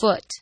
foot.